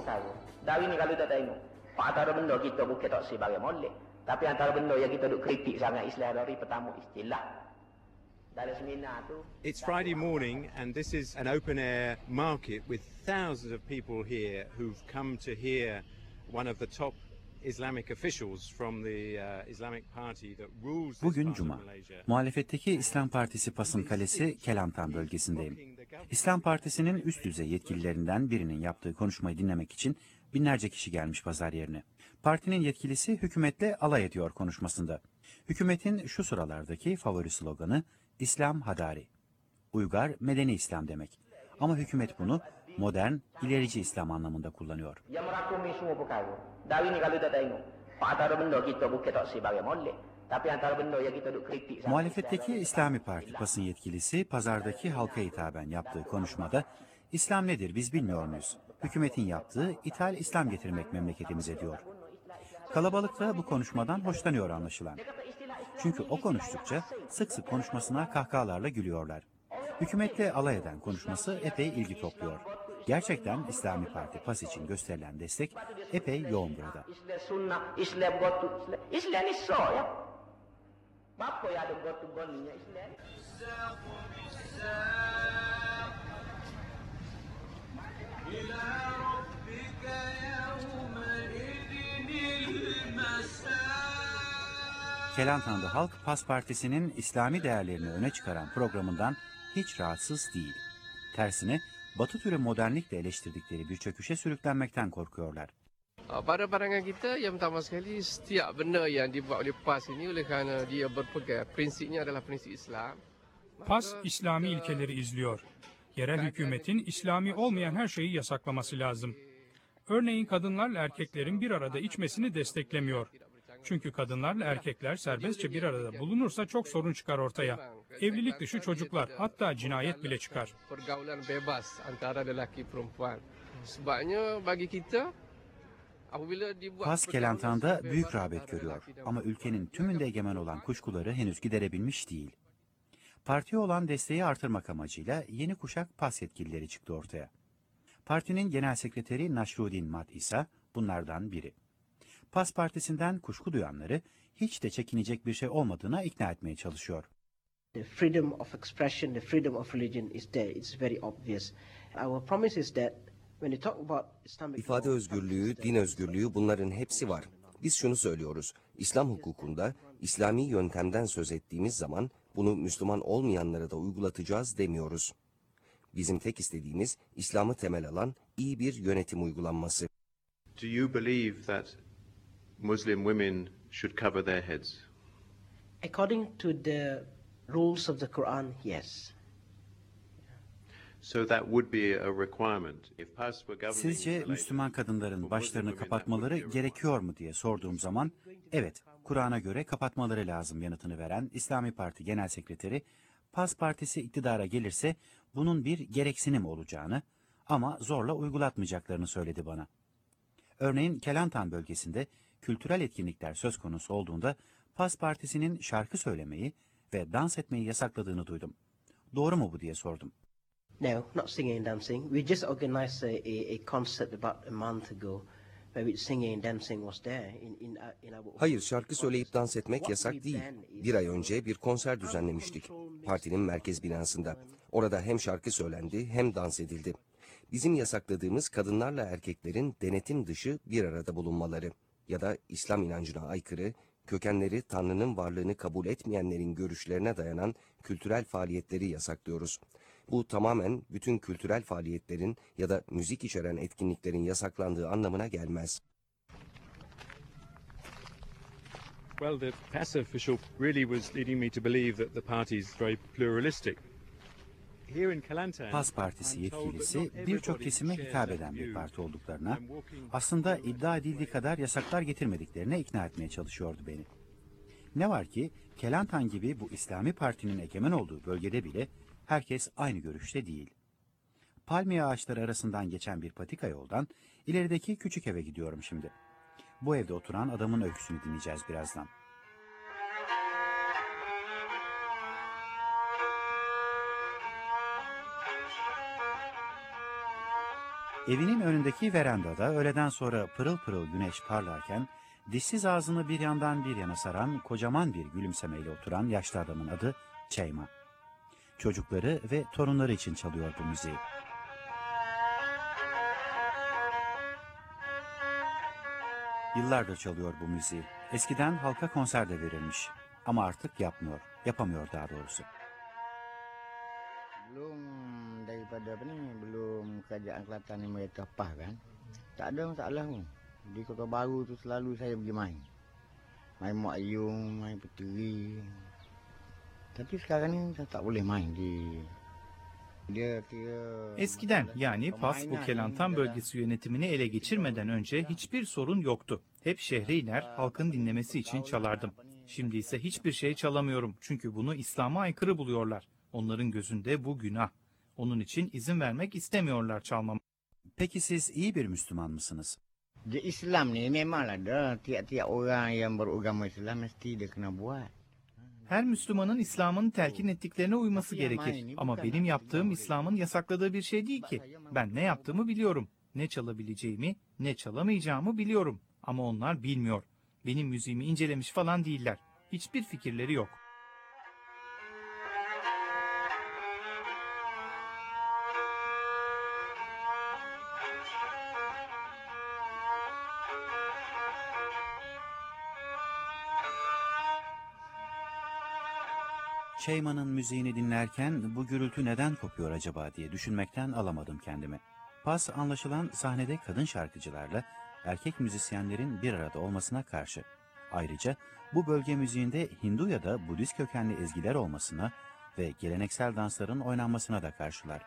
cara hidup yang merakumi semua perkara. Dari ni kalau tak tengok, pak antara benda kita bukan tak sebagai molek. Tapi antara benda yang kita duk kritik sangat Islam dari pertama istilah. Dalam seminar tu It's Friday morning, and this is an open air market with thousands of people here who've come to hear one of the top Uh, Bugün Cuma. Muhalefetteki İslam Partisi Pas'ın kalesi Kelantan bölgesindeyim. İslam Partisi'nin üst düzey yetkililerinden birinin yaptığı konuşmayı dinlemek için binlerce kişi gelmiş pazar yerine. Partinin yetkilisi hükümetle alay ediyor konuşmasında. Hükümetin şu sıralardaki favori sloganı İslam Hadari. Uygar medeni İslam demek. Ama hükümet bunu modern, ilerici İslam anlamında kullanıyor. Muhalefetteki İslami Parti Pas'ın yetkilisi pazardaki halka hitaben yaptığı konuşmada İslam nedir biz bilmiyor muyuz? Hükümetin yaptığı ithal İslam getirmek memleketimize diyor. Kalabalık da bu konuşmadan hoşlanıyor anlaşılan. Çünkü o konuştukça sık sık konuşmasına kahkahalarla gülüyorlar. Hükümetle alay eden konuşması epey ilgi topluyor. Gerçekten İslami Parti PAS için gösterilen destek epey yoğun burada. Kelantan'da halk PAS Partisi'nin İslami değerlerini öne çıkaran programından hiç rahatsız değil. Tersine Batı türü modernlikle eleştirdikleri bir çöküşe sürüklenmekten korkuyorlar. Uh, Pada pandangan kita yang pertama sekali setiap benda yang dibuat oleh PAS ini oleh kerana dia berpegang prinsipnya adalah prinsip Islam. PAS İslami ilkeleri izliyor. Yerel hükümetin İslami olmayan her şeyi yasaklaması lazım. Örneğin kadınlarla erkeklerin bir arada içmesini desteklemiyor. Çünkü kadınlarla erkekler serbestçe bir arada bulunursa çok sorun çıkar ortaya. Evlilik dışı çocuklar hatta cinayet bile çıkar. Pergaulan bebas antara lelaki perempuan. Sebabnya bagi kita PAS Kelantan'da büyük rağbet görüyor ama ülkenin tümünde egemen olan kuşkuları henüz giderebilmiş değil. Partiye olan desteği artırmak amacıyla yeni kuşak PAS yetkilileri çıktı ortaya. Partinin genel sekreteri Naşrudin Mat ise bunlardan biri. PAS Partisi'nden kuşku duyanları hiç de çekinecek bir şey olmadığına ikna etmeye çalışıyor. The freedom of expression, the freedom of religion is there. It's very obvious. Our promise is that when you talk about Islamic İfade özgürlüğü, din özgürlüğü bunların hepsi var. Biz şunu söylüyoruz. İslam hukukunda İslami yöntemden söz ettiğimiz zaman bunu Müslüman olmayanlara da uygulatacağız demiyoruz. Bizim tek istediğimiz İslam'ı temel alan iyi bir yönetim uygulanması. Do you believe that Muslim women should cover their heads? according to the rules of the Quran, yes. So that would be a requirement. If PAS were governing Sizce Müslüman kadınların başlarını kapatmaları gerekiyor mu diye sorduğum zaman evet Kur'an'a göre kapatmaları lazım yanıtını veren İslami Parti Genel Sekreteri PAS Partisi iktidara gelirse bunun bir gereksinim olacağını ama zorla uygulatmayacaklarını söyledi bana. Örneğin Kelantan bölgesinde kültürel etkinlikler söz konusu olduğunda PAS Partisi'nin şarkı söylemeyi ve dans etmeyi yasakladığını duydum. Doğru mu bu diye sordum. No, not singing and dancing. We just organized a, a, a concert about a month ago where we singing and dancing was there in, in, our- in our... Hayır, şarkı söyleyip dans etmek yasak değil. Bir ay önce bir konser düzenlemiştik. Partinin merkez binasında. Orada hem şarkı söylendi hem dans edildi. Bizim yasakladığımız kadınlarla erkeklerin denetim dışı bir arada bulunmaları ya da İslam inancına aykırı, kökenleri Tanrı'nın varlığını kabul etmeyenlerin görüşlerine dayanan kültürel faaliyetleri yasaklıyoruz. Bu tamamen bütün kültürel faaliyetlerin ya da müzik içeren etkinliklerin yasaklandığı anlamına gelmez. Well, the PAS official really was leading me to believe that the party is very pluralistic. PAS Partisi yetkilisi birçok kesime hitap eden bir parti olduklarına, aslında iddia edildiği kadar yasaklar getirmediklerine ikna etmeye çalışıyordu beni. Ne var ki Kelantan gibi bu İslami partinin egemen olduğu bölgede bile herkes aynı görüşte değil. Palmiye ağaçları arasından geçen bir patika yoldan ilerideki küçük eve gidiyorum şimdi. Bu evde oturan adamın öyküsünü dinleyeceğiz birazdan. Evinin önündeki verandada öğleden sonra pırıl pırıl güneş parlarken dişsiz ağzını bir yandan bir yana saran kocaman bir gülümsemeyle oturan yaşlı adamın adı Çeyma. Çocukları ve torunları için çalıyor bu müziği. Yıllardır çalıyor bu müziği. Eskiden halka konser de verilmiş. Ama artık yapmıyor. Yapamıyor daha doğrusu. belum daripada apa ni belum kerajaan Kelantan ni mereka pah kan tak ada masalah pun di kota baru tu selalu saya pergi main main Mak Ayung main Peteri tapi sekarang ni saya tak boleh main di Eskiden yani Pas bu Kelantan bölgesi yönetimini ele geçirmeden önce hiçbir sorun yoktu. Hep şehre iner, halkın dinlemesi için çalardım. Şimdi ise hiçbir şey çalamıyorum çünkü bunu İslam'a aykırı buluyorlar. Onların gözünde bu günah. Onun için izin vermek istemiyorlar çalmama. Peki siz iyi bir Müslüman mısınız? Di Islam ni memanglah ada tiap-tiap orang yang beragama Islam mesti dia kena buat Her Müslümanın İslam'ın telkin ettiklerine uyması gerekir. Ama benim yaptığım İslam'ın yasakladığı bir şey değil ki. Ben ne yaptığımı biliyorum. Ne çalabileceğimi, ne çalamayacağımı biliyorum. Ama onlar bilmiyor. Benim müziğimi incelemiş falan değiller. Hiçbir fikirleri yok. Şeyma'nın müziğini dinlerken bu gürültü neden kopuyor acaba diye düşünmekten alamadım kendimi. Pas anlaşılan sahnede kadın şarkıcılarla erkek müzisyenlerin bir arada olmasına karşı. Ayrıca bu bölge müziğinde Hindu ya da Budist kökenli ezgiler olmasına ve geleneksel dansların oynanmasına da karşılar.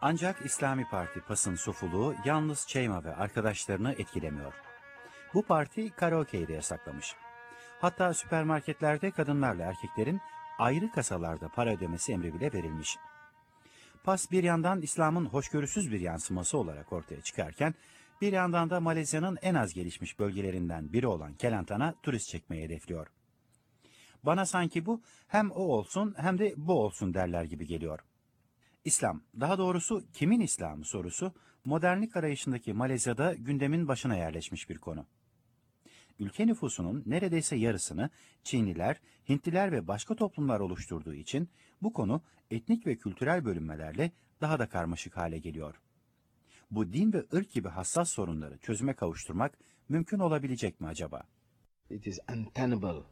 Ancak İslami Parti PAS'ın sufuluğu yalnız Çeyma ve arkadaşlarını etkilemiyor. Bu parti karaoke'yi de yasaklamış. Hatta süpermarketlerde kadınlarla erkeklerin ayrı kasalarda para ödemesi emri bile verilmiş. PAS bir yandan İslam'ın hoşgörüsüz bir yansıması olarak ortaya çıkarken, bir yandan da Malezya'nın en az gelişmiş bölgelerinden biri olan Kelantan'a turist çekmeyi hedefliyor. Bana sanki bu hem o olsun hem de bu olsun derler gibi geliyor. İslam, daha doğrusu kimin İslamı sorusu modernlik arayışındaki Malezya'da gündemin başına yerleşmiş bir konu. Ülke nüfusunun neredeyse yarısını Çinliler, Hintliler ve başka toplumlar oluşturduğu için bu konu etnik ve kültürel bölünmelerle daha da karmaşık hale geliyor. Bu din ve ırk gibi hassas sorunları çözüme kavuşturmak mümkün olabilecek mi acaba? It is untenable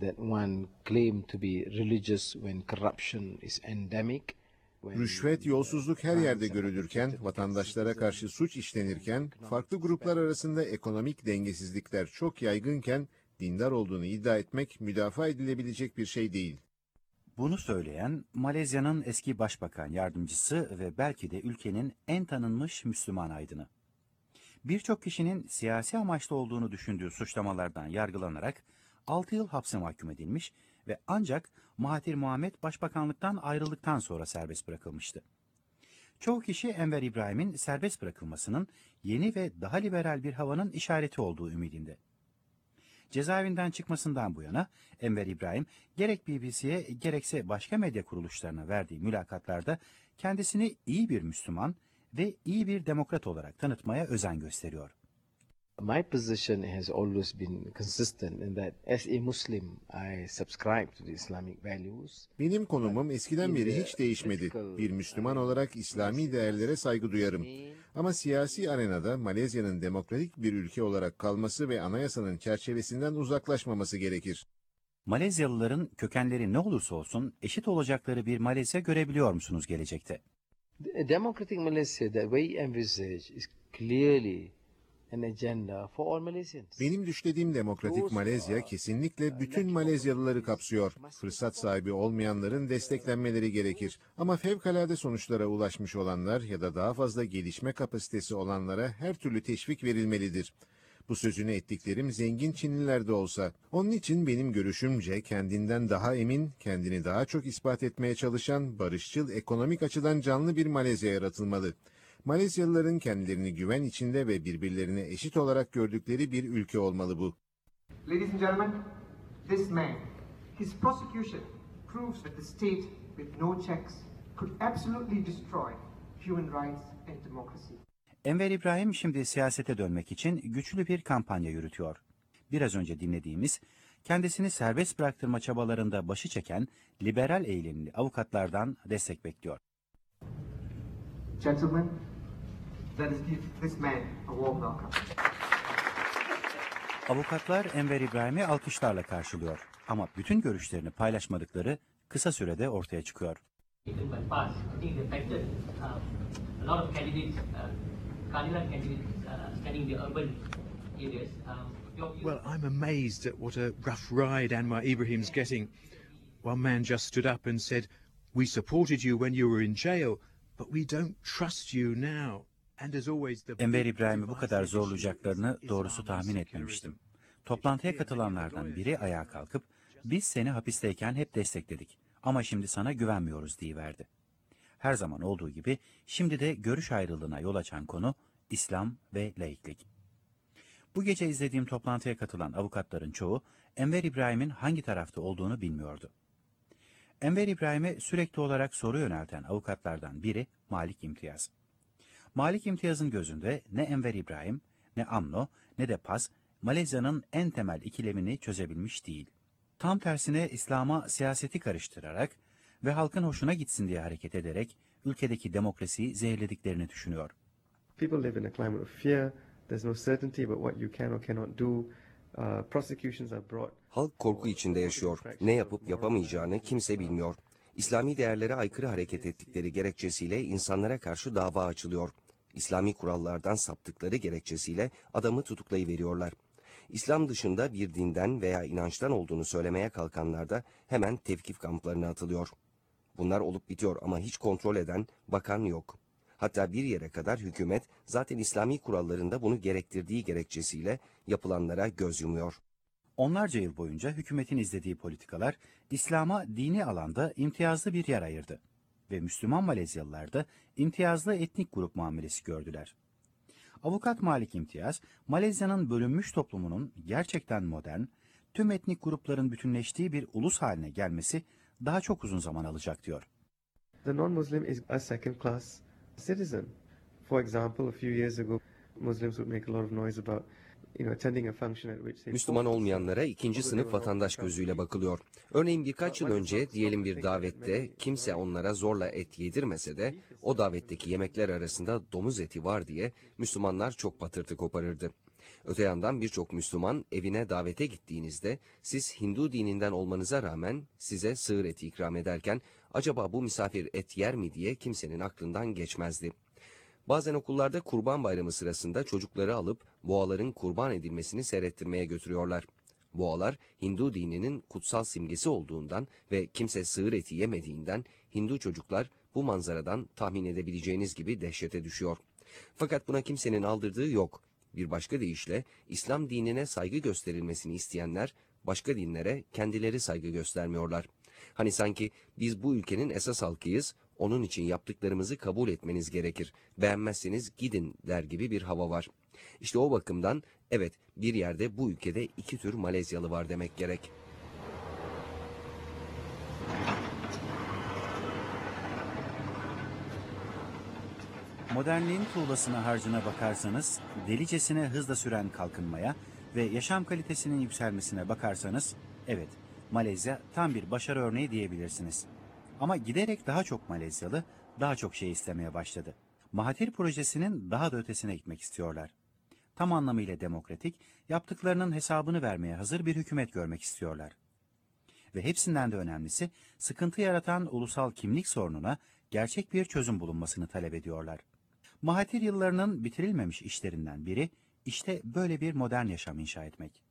that one claim to be religious when corruption is endemic. Rüşvet, yolsuzluk her yerde görülürken, vatandaşlara karşı suç işlenirken, farklı gruplar arasında ekonomik dengesizlikler çok yaygınken, dindar olduğunu iddia etmek müdafaa edilebilecek bir şey değil. Bunu söyleyen Malezya'nın eski başbakan yardımcısı ve belki de ülkenin en tanınmış Müslüman aydını. Birçok kişinin siyasi amaçlı olduğunu düşündüğü suçlamalardan yargılanarak 6 yıl hapse mahkum edilmiş ve ancak Mahathir Muhammed başbakanlıktan ayrıldıktan sonra serbest bırakılmıştı. Çoğu kişi Enver İbrahim'in serbest bırakılmasının yeni ve daha liberal bir havanın işareti olduğu ümidinde. Cezaevinden çıkmasından bu yana Enver İbrahim gerek BBC'ye gerekse başka medya kuruluşlarına verdiği mülakatlarda kendisini iyi bir Müslüman ve iyi bir demokrat olarak tanıtmaya özen gösteriyor. My position has always been consistent in that as a Muslim I subscribe to the Islamic values. Benim konumum eskiden beri hiç değişmedi. Bir Müslüman olarak İslami değerlere saygı duyarım. Ama siyasi arenada Malezya'nın demokratik bir ülke olarak kalması ve anayasanın çerçevesinden uzaklaşmaması gerekir. Malezyalıların kökenleri ne olursa olsun eşit olacakları bir Malezya görebiliyor musunuz gelecekte? A democratic Malaysia that we envisage is clearly an agenda for all Malaysians. Benim düşlediğim demokratik Malezya kesinlikle bütün Malezyalıları kapsıyor. Fırsat sahibi olmayanların desteklenmeleri gerekir. Ama fevkalade sonuçlara ulaşmış olanlar ya da daha fazla gelişme kapasitesi olanlara her türlü teşvik verilmelidir. Bu sözünü ettiklerim zengin Çinliler de olsa. Onun için benim görüşümce kendinden daha emin, kendini daha çok ispat etmeye çalışan, barışçıl, ekonomik açıdan canlı bir Malezya yaratılmalı. Malezyalıların kendilerini güven içinde ve birbirlerine eşit olarak gördükleri bir ülke olmalı bu. Ladies and gentlemen, this man, his prosecution proves that the state with no checks could absolutely destroy human rights and democracy. Enver İbrahim şimdi siyasete dönmek için güçlü bir kampanya yürütüyor. Biraz önce dinlediğimiz, kendisini serbest bıraktırma çabalarında başı çeken liberal eğilimli avukatlardan destek bekliyor. Gentlemen, let us give this man a warm welcome. Avukatlar Enver İbrahim'i alkışlarla karşılıyor. Ama bütün görüşlerini paylaşmadıkları kısa sürede ortaya çıkıyor. in the past, I think it affected um, a lot of candidates, uh, cardinal candidates uh, studying the urban areas. Um, your views- Well, I'm amazed at what a rough ride Anwar Ibrahim's getting. One man just stood up and said, We supported you when you were in jail, but we don't trust you now. Enver İbrahim'i bu kadar zorlayacaklarını doğrusu tahmin etmemiştim. Toplantıya katılanlardan biri ayağa kalkıp, biz seni hapisteyken hep destekledik ama şimdi sana güvenmiyoruz diyiverdi. Her zaman olduğu gibi şimdi de görüş ayrılığına yol açan konu İslam ve laiklik. Bu gece izlediğim toplantıya katılan avukatların çoğu Enver İbrahim'in hangi tarafta olduğunu bilmiyordu. Enver İbrahim'e sürekli olarak soru yönelten avukatlardan biri Malik İmtiyaz. Malik İmtiyaz'ın gözünde ne Enver İbrahim, ne AMNO, ne de PAS, Malezya'nın en temel ikilemini çözebilmiş değil. Tam tersine İslam'a siyaseti karıştırarak ve halkın hoşuna gitsin diye hareket ederek ülkedeki demokrasiyi zehirlediklerini düşünüyor. People live in a climate of fear. There's no certainty about what you can or cannot do. Uh, prosecutions are brought. Halk korku içinde yaşıyor. Ne yapıp yapamayacağını kimse bilmiyor. İslami değerlere aykırı hareket ettikleri gerekçesiyle insanlara karşı dava açılıyor. İslami kurallardan saptıkları gerekçesiyle adamı tutuklayıveriyorlar. İslam dışında bir dinden veya inançtan olduğunu söylemeye kalkanlar da hemen tevkif kamplarına atılıyor. Bunlar olup bitiyor ama hiç kontrol eden, bakan yok. Hatta bir yere kadar hükümet zaten İslami kurallarında bunu gerektirdiği gerekçesiyle yapılanlara göz yumuyor. Onlarca yıl boyunca hükümetin izlediği politikalar İslam'a dini alanda imtiyazlı bir yer ayırdı ve Müslüman Malezyalılar da imtiyazlı etnik grup muamelesi gördüler. Avukat Malik İmtiyaz, Malezya'nın bölünmüş toplumunun gerçekten modern, tüm etnik grupların bütünleştiği bir ulus haline gelmesi daha çok uzun zaman alacak diyor. The non-Muslim is a second-class citizen. For example, a few years ago, Muslims would make a lot of noise about Müslüman olmayanlara ikinci sınıf vatandaş gözüyle bakılıyor. Örneğin birkaç yıl önce diyelim bir davette kimse onlara zorla et yedirmese de o davetteki yemekler arasında domuz eti var diye Müslümanlar çok patırtı koparırdı. Öte yandan birçok Müslüman evine davete gittiğinizde siz Hindu dininden olmanıza rağmen size sığır eti ikram ederken acaba bu misafir et yer mi diye kimsenin aklından geçmezdi. Bazen okullarda kurban bayramı sırasında çocukları alıp boğaların kurban edilmesini seyrettirmeye götürüyorlar. Boğalar Hindu dininin kutsal simgesi olduğundan ve kimse sığır eti yemediğinden Hindu çocuklar bu manzaradan tahmin edebileceğiniz gibi dehşete düşüyor. Fakat buna kimsenin aldırdığı yok. Bir başka deyişle İslam dinine saygı gösterilmesini isteyenler başka dinlere kendileri saygı göstermiyorlar. Hani sanki biz bu ülkenin esas halkıyız, onun için yaptıklarımızı kabul etmeniz gerekir. Beğenmezseniz gidin der gibi bir hava var. İşte o bakımdan evet bir yerde bu ülkede iki tür Malezyalı var demek gerek. Modernliğin tuğlasına harcına bakarsanız, delicesine hızla süren kalkınmaya ve yaşam kalitesinin yükselmesine bakarsanız, evet Malezya tam bir başarı örneği diyebilirsiniz. Ama giderek daha çok Malezyalı daha çok şey istemeye başladı. Mahathir projesinin daha da ötesine gitmek istiyorlar. Tam anlamıyla demokratik, yaptıklarının hesabını vermeye hazır bir hükümet görmek istiyorlar. Ve hepsinden de önemlisi, sıkıntı yaratan ulusal kimlik sorununa gerçek bir çözüm bulunmasını talep ediyorlar. Mahathir yıllarının bitirilmemiş işlerinden biri, işte böyle bir modern yaşam inşa etmek.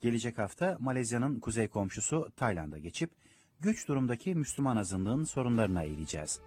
Gelecek hafta Malezya'nın kuzey komşusu Tayland'a geçip, güç durumdaki Müslüman azınlığın sorunlarına eğileceğiz.